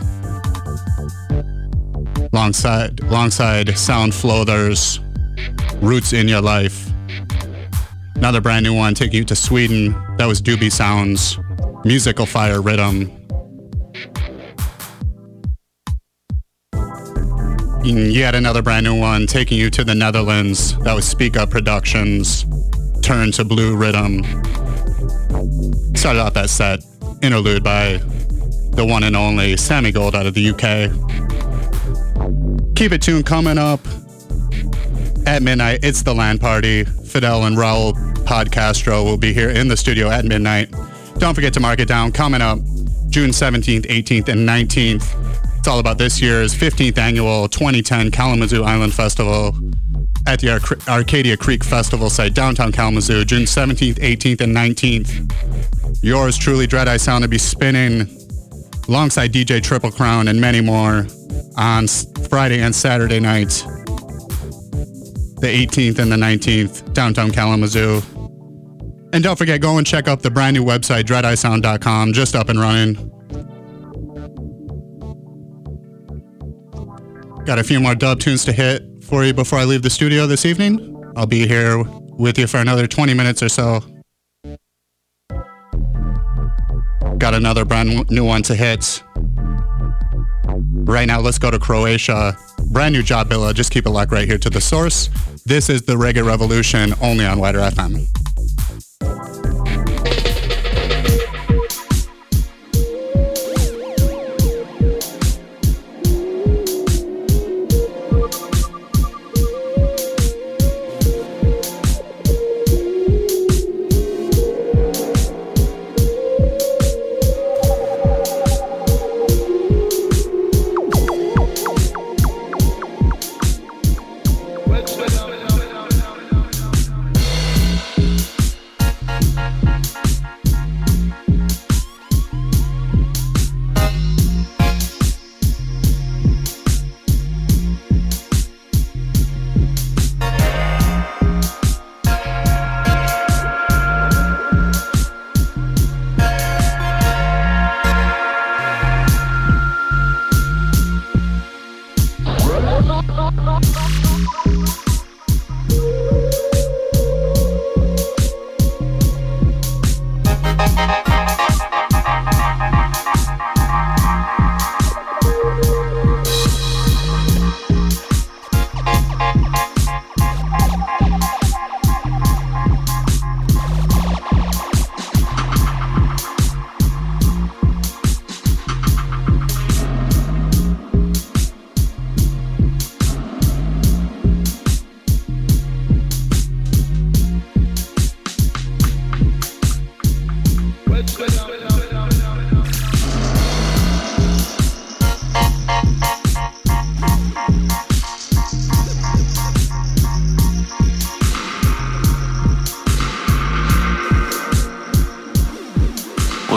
alongside, alongside Sound Floathers, Roots in Your Life. Another brand new one taking you to Sweden. That was Doobie Sounds, Musical Fire Rhythm. Yet another brand new one taking you to the Netherlands. That was Speak Up Productions, Turn to Blue Rhythm. Started off that set, interlude by the one and only Sammy Gold out of the UK. Keep it tuned coming up at midnight. It's the land party. Fidel and Raul Podcastro will be here in the studio at midnight. Don't forget to mark it down. Coming up June 17th, 18th, and 19th. It's all about this year's 15th annual 2010 Kalamazoo Island Festival at the Ar- Arcadia Creek Festival site, downtown Kalamazoo, June 17th, 18th, and 19th. Yours truly, Dread Eye Sound, to be spinning alongside DJ Triple Crown and many more on Friday and Saturday nights, the 18th and the 19th, downtown Kalamazoo. And don't forget, go and check out the brand new website, dreadeyesound.com, just up and running. Got a few more dub tunes to hit for you before I leave the studio this evening. I'll be here with you for another 20 minutes or so. Got another brand new one to hit. Right now, let's go to Croatia. Brand new job, Billa. Just keep it locked right here to the source. This is the Reggae Revolution, only on WIDR FM.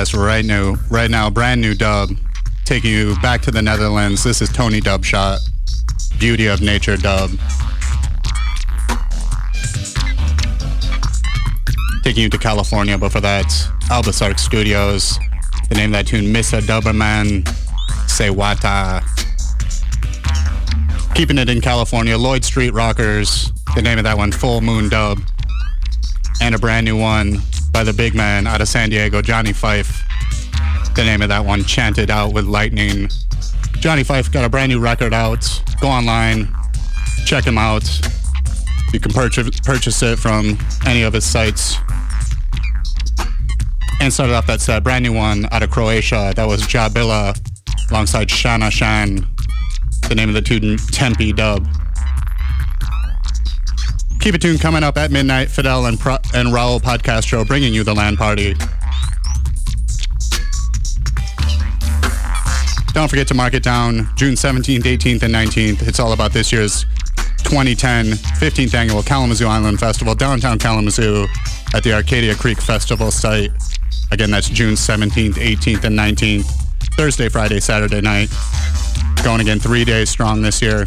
Yes, right now, right now, brand new dub, taking you back to the Netherlands. This is Tony Dubshot, Beauty of Nature dub. Taking you to California, but for that, Albasark Studios. The name of that tune, Missa Dubberman, Say Wata. Keeping it in California, Lloyd Street Rockers. The name of that one, Full Moon Dub. And a brand new one by the big man out of San Diego, Johnny Fife. The name of that one, Chanted Out with Lightning. Johnny Fife got a brand new record out. Go online, check him out. You can purchase purchase it from any of his sites. And started off that set, brand new one out of Croatia. That was Jabila alongside Shana Shan. The name of the tune, Tempe Dub. Keep it tuned coming up at midnight. Fidel and, and Raul podcast show bringing you the land party. Don't forget to mark it down June 17th, 18th, and 19th. It's all about this year's 2010 15th annual Kalamazoo Island Festival, downtown Kalamazoo at the Arcadia Creek Festival site. Again, that's June 17th, 18th, and 19th. Thursday, Friday, Saturday night. Going again three days strong this year.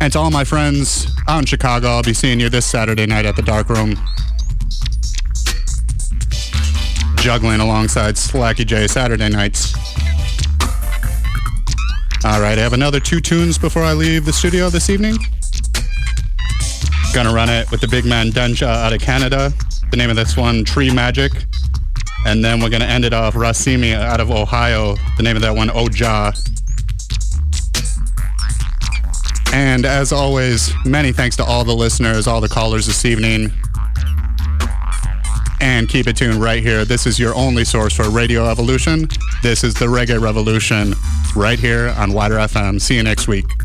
And to all my friends out in Chicago, I'll be seeing you this Saturday night at the Dark Room. Juggling alongside Slacky J Saturday nights. All right, I have another two tunes before I leave the studio this evening. Gonna run it with the big man Denja out of Canada. The name of this one, Tree Magic. And then we're gonna end it off Rasimi out of Ohio. The name of that one, Oja. And as always, many thanks to all the listeners, all the callers this evening. And keep it tuned right here. This is your only source for Radio Evolution. This is the Reggae Revolution right here on WIDR FM. See you next week.